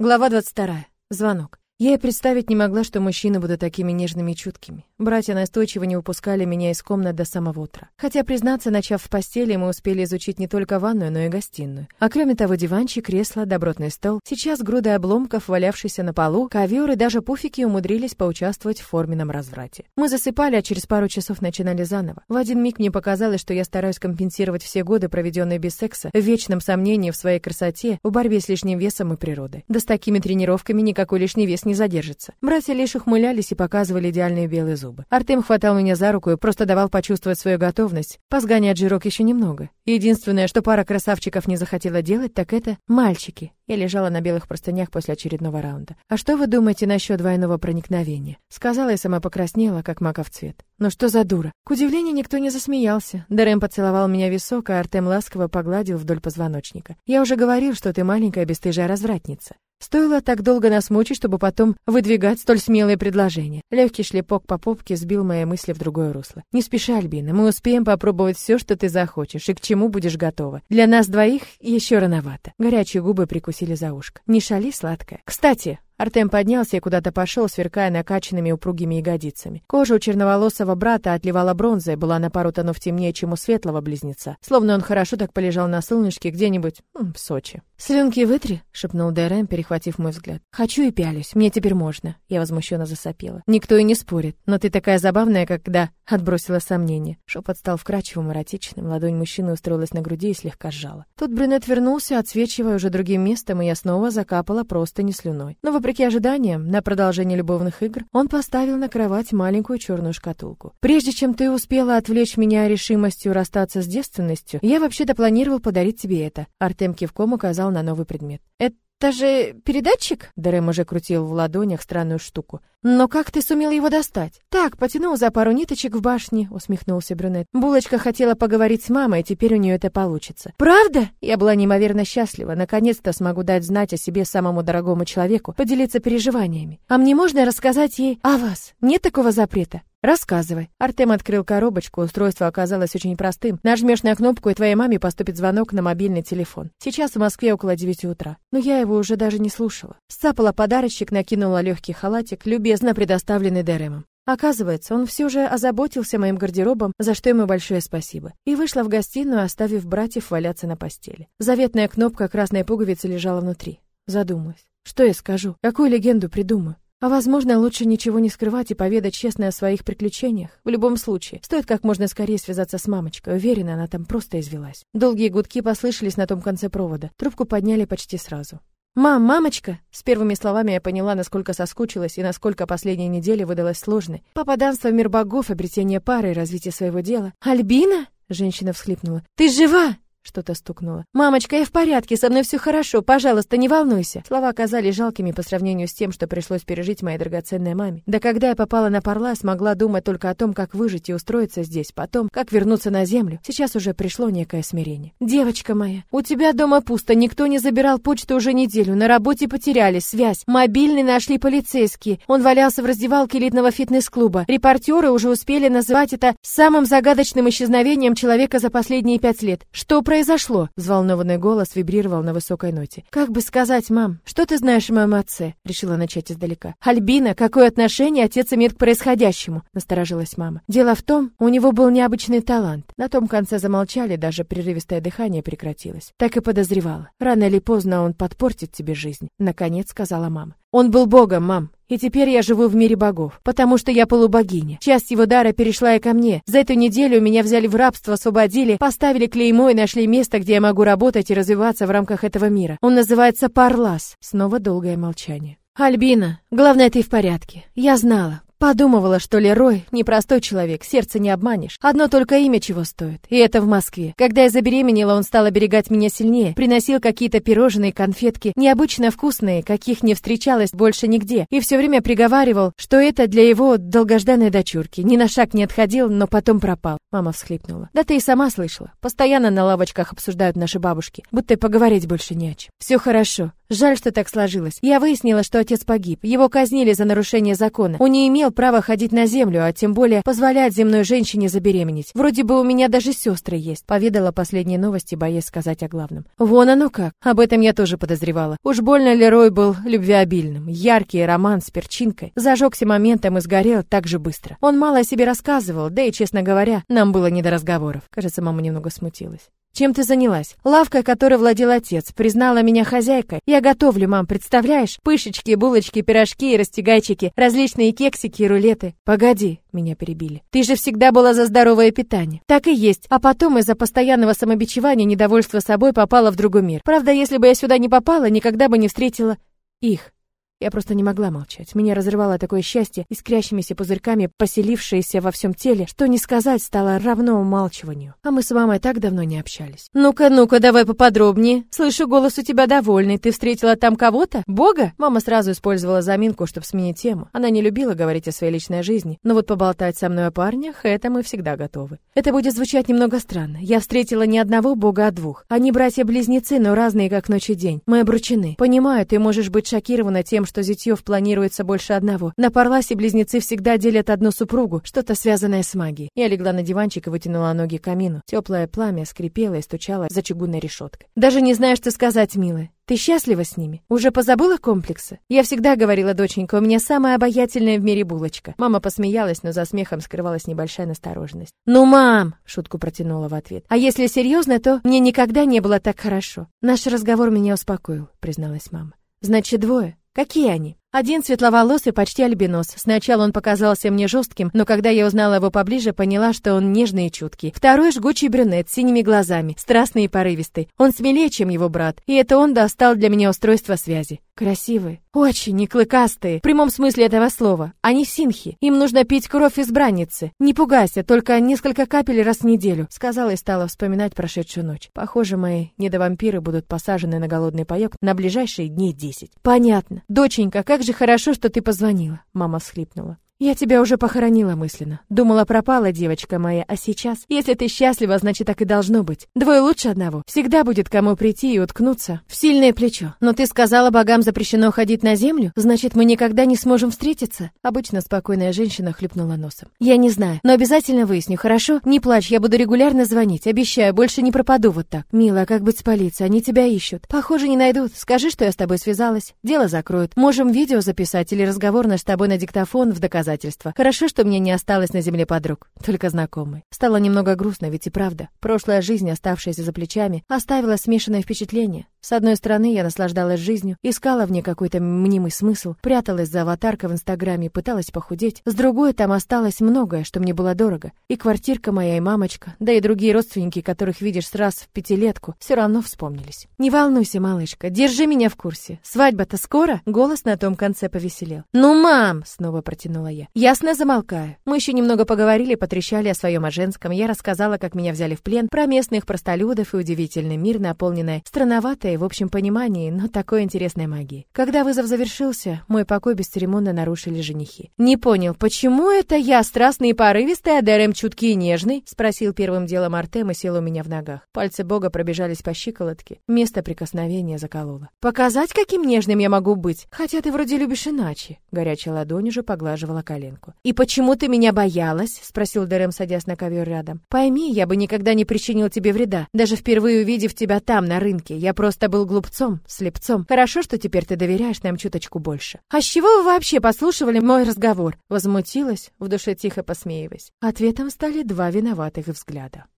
Глава 22. Звонок. Я и представить не могла, что мужчины будут такими нежными и чуткими. Братья настойчиво не выпускали меня из комнат до самого утра. Хотя, признаться, начав в постели, мы успели изучить не только ванную, но и гостиную. А кроме того, диванчик, кресло, добротный стол. Сейчас груды обломков, валявшийся на полу, ковер и даже пуфики умудрились поучаствовать в форменном разврате. Мы засыпали, а через пару часов начинали заново. В один миг мне показалось, что я стараюсь компенсировать все годы, проведенные без секса, в вечном сомнении в своей красоте, в борьбе с лишним весом и природой. Да с такими тренировками никакой лишний вес не задержится. Братья лишь ухмылялись и показывали идеальные белые зубы. Артем хватал меня за руку и просто давал почувствовать свою готовность. Позгонять жирок еще немного. Единственное, что пара красавчиков не захотела делать, так это мальчики. Я лежала на белых простынях после очередного раунда. «А что вы думаете насчет двойного проникновения?» Сказала и сама покраснела, как маков цвет. «Ну что за дура?» К удивлению, никто не засмеялся. Дэрэм поцеловал меня висок, а Артем ласково погладил вдоль позвоночника. «Я уже говорил, что ты маленькая бесстыжая развратница. Стоило так долго нас мучить, чтобы потом выдвигать столь смелые предложения. Легкий шлепок по попке сбил мои мысли в другое русло. Не спеши, Альбина, мы успеем попробовать все, что ты захочешь и к чему будешь готова. Для нас двоих еще рановато. Горячие губы прикусили за ушко. Не шали, сладкая. Кстати, Артем поднялся и куда-то пошел, сверкая накачанными упругими ягодицами. Кожа у черноволосого брата отливала бронзой, была на пару тонов темнее, чем у светлого близнеца. Словно он хорошо так полежал на солнышке где-нибудь в Сочи. «Слюнки вытри», — шепнул ДРМ, перехватив мой взгляд. «Хочу и пялюсь, мне теперь можно». Я возмущенно засопела. «Никто и не спорит, но ты такая забавная, когда...» Отбросила сомнение. Шепот стал вкрадчивым, эротичным, ладонь мужчины устроилась на груди и слегка сжала. Тут брюнет вернулся, отсвечивая уже другим местом, и я снова закапала просто не слюной. Но, вопреки ожиданиям, на продолжение любовных игр, он поставил на кровать маленькую черную шкатулку. «Прежде чем ты успела отвлечь меня решимостью расстаться с девственностью, я вообще-то планировал подарить тебе это». Артем кивком указал на новый предмет. «Это «Это же передатчик?» Дэрэм уже крутил в ладонях странную штуку. «Но как ты сумел его достать?» «Так, потянул за пару ниточек в башне», — усмехнулся брюнет. «Булочка хотела поговорить с мамой, и теперь у нее это получится». «Правда?» Я была неимоверно счастлива. Наконец-то смогу дать знать о себе самому дорогому человеку, поделиться переживаниями. «А мне можно рассказать ей о вас? Нет такого запрета?» Рассказывай. Артем открыл коробочку, устройство оказалось очень простым. Нажмешь на кнопку, и твоей маме поступит звонок на мобильный телефон. Сейчас в Москве около девяти утра. Но я его уже даже не слушала. Сцапала подарочек, накинула легкий халатик, любезно предоставленный Деремом. Оказывается, он все же озаботился моим гардеробом, за что ему большое спасибо. И вышла в гостиную, оставив братьев валяться на постели. Заветная кнопка красной пуговицы лежала внутри. Задумалась. Что я скажу? Какую легенду придумаю? А возможно, лучше ничего не скрывать и поведать честно о своих приключениях. В любом случае, стоит как можно скорее связаться с мамочкой. Уверена, она там просто извелась. Долгие гудки послышались на том конце провода. Трубку подняли почти сразу. «Мам, мамочка!» С первыми словами я поняла, насколько соскучилась и насколько последняя неделя выдалась сложной. Попаданство в мир богов, обретение пары и развитие своего дела. «Альбина?» Женщина всхлипнула. «Ты жива?» Что-то стукнуло. «Мамочка, я в порядке, со мной все хорошо, пожалуйста, не волнуйся». Слова оказались жалкими по сравнению с тем, что пришлось пережить моей драгоценной маме. Да когда я попала на Парла, смогла думать только о том, как выжить и устроиться здесь, потом, как вернуться на землю. Сейчас уже пришло некое смирение. «Девочка моя, у тебя дома пусто, никто не забирал почту уже неделю, на работе потеряли связь, мобильный нашли полицейские, он валялся в раздевалке элитного фитнес-клуба. Репортеры уже успели называть это самым загадочным исчезновением человека за последние пять лет. Что произошло? Произошло?» Взволнованный голос вибрировал на высокой ноте. «Как бы сказать, мам, что ты знаешь о моем отце?» Решила начать издалека. «Альбина, какое отношение отец имеет к происходящему?» Насторожилась мама. «Дело в том, у него был необычный талант». На том конце замолчали, даже прерывистое дыхание прекратилось. Так и подозревала. Рано или поздно он подпортит тебе жизнь. Наконец сказала мама. Он был богом, мам. И теперь я живу в мире богов, потому что я полубогиня. Часть его дара перешла и ко мне. За эту неделю меня взяли в рабство, освободили, поставили клеймо и нашли место, где я могу работать и развиваться в рамках этого мира. Он называется Парлас. Снова долгое молчание. Альбина, главное, ты в порядке. Я знала. Подумывала, что Лерой непростой человек, сердце не обманешь. Одно только имя чего стоит, и это в Москве. Когда я забеременела, он стал оберегать меня сильнее, приносил какие-то пирожные, конфетки, необычно вкусные, каких не встречалось больше нигде, и все время приговаривал, что это для его долгожданной дочурки. Ни на шаг не отходил, но потом пропал. Мама всхлипнула. Да ты и сама слышала. Постоянно на лавочках обсуждают наши бабушки, будто и поговорить больше не о чем. Все хорошо. Жаль, что так сложилось. Я выяснила, что отец погиб. Его казнили за нарушение закона. Он не имел права ходить на землю, а тем более позволять земной женщине забеременеть. Вроде бы у меня даже сестры есть. Поведала последние новости, боясь сказать о главном. Вон оно как. Об этом я тоже подозревала. Уж больно Лерой был любвеобильным. Яркий роман с перчинкой. Зажегся моментом и сгорел так же быстро. Он мало о себе рассказывал, да и, честно говоря, нам было не до разговоров. Кажется, мама немного смутилась. Чем ты занялась? Лавкой, которой владел отец, признала меня хозяйкой. Я готовлю, мам, представляешь? Пышечки, булочки, пирожки и растягайчики, различные кексики и рулеты. Погоди, меня перебили. Ты же всегда была за здоровое питание. Так и есть. А потом из-за постоянного самобичевания недовольства собой попала в другой мир. Правда, если бы я сюда не попала, никогда бы не встретила их. Я просто не могла молчать. Меня разрывало такое счастье, искрящимися пузырьками, поселившееся во всем теле, что не сказать стало равно умалчиванию. А мы с мамой так давно не общались. «Ну-ка, ну-ка, давай поподробнее. Слышу, голос у тебя довольный. Ты встретила там кого-то? Бога?» Мама сразу использовала заминку, чтобы сменить тему. Она не любила говорить о своей личной жизни, но вот поболтать со мной о парнях — это мы всегда готовы. Это будет звучать немного странно. Я встретила не одного Бога, а двух. Они братья-близнецы, но разные, как ночь и день. Мы обручены. Понимаю, ты можешь быть шокирована тем, что Зятьев планируется больше одного. На Парласе близнецы всегда делят одну супругу, что-то связанное с магией. Я легла на диванчик и вытянула ноги к камину. Теплое пламя скрипело и стучало за чугунной решеткой. Даже не знаю, что сказать, милая. Ты счастлива с ними? Уже позабыла комплексы? Я всегда говорила, доченька, у меня самая обаятельная в мире булочка. Мама посмеялась, но за смехом скрывалась небольшая настороженность. Ну, мам, шутку протянула в ответ. А если серьезно, то мне никогда не было так хорошо. Наш разговор меня успокоил, призналась мама. Значит, двое. Какие они? Один светловолосый, почти альбинос. Сначала он показался мне жестким, но когда я узнала его поближе, поняла, что он нежный и чуткий. Второй жгучий брюнет с синими глазами, страстный и порывистый. Он смелее, чем его брат, и это он достал для меня устройство связи. Красивые, очень не клыкастые, в прямом смысле этого слова. Они синхи. Им нужно пить кровь избранницы. Не пугайся, только несколько капель раз в неделю, сказала и стала вспоминать прошедшую ночь. Похоже, мои недовампиры будут посажены на голодный паёк на ближайшие дней десять. Понятно. Доченька, как же хорошо, что ты позвонила, мама всхлипнула. Я тебя уже похоронила мысленно. Думала, пропала девочка моя, а сейчас, если ты счастлива, значит так и должно быть. Двое лучше одного. Всегда будет кому прийти и уткнуться в сильное плечо. Но ты сказала, богам запрещено ходить на землю, значит, мы никогда не сможем встретиться. Обычно спокойная женщина хлюпнула носом. Я не знаю, но обязательно выясню, хорошо? Не плачь, я буду регулярно звонить, обещаю, больше не пропаду вот так. Мила, как быть с полицией? Они тебя ищут. Похоже, не найдут. Скажи, что я с тобой связалась. Дело закроют. Можем видео записать или разговор наш с тобой на диктофон в доказательство доказательства. Хорошо, что мне не осталось на земле подруг, только знакомые. Стало немного грустно, ведь и правда. Прошлая жизнь, оставшаяся за плечами, оставила смешанное впечатление. С одной стороны, я наслаждалась жизнью, искала в ней какой-то мнимый смысл, пряталась за аватаркой в Инстаграме, пыталась похудеть. С другой, там осталось многое, что мне было дорого. И квартирка моя, и мамочка, да и другие родственники, которых видишь раз в пятилетку, все равно вспомнились. Не волнуйся, малышка, держи меня в курсе. Свадьба-то скоро? Голос на том конце повеселел. Ну, мам, снова протянула я. Ясно замолкаю. Мы еще немного поговорили, потрещали о своем о женском. Я рассказала, как меня взяли в плен, про местных простолюдов и удивительный мир, наполненный странноватой в общем понимании, но такой интересной магии. Когда вызов завершился, мой покой бесцеремонно нарушили женихи. «Не понял, почему это я страстный и порывистый, а Дерем чуткий и нежный?» — спросил первым делом Артем и сел у меня в ногах. Пальцы бога пробежались по щиколотке. Место прикосновения закололо. «Показать, каким нежным я могу быть? Хотя ты вроде любишь иначе». Горячая ладонь уже поглаживала коленку. «И почему ты меня боялась?» — спросил Дерем, садясь на ковер рядом. «Пойми, я бы никогда не причинил тебе вреда. Даже впервые увидев тебя там, на рынке. Я просто был глупцом, слепцом. Хорошо, что теперь ты доверяешь нам чуточку больше. А с чего вы вообще послушивали мой разговор? Возмутилась, в душе тихо посмеиваясь. Ответом стали два виноватых взгляда.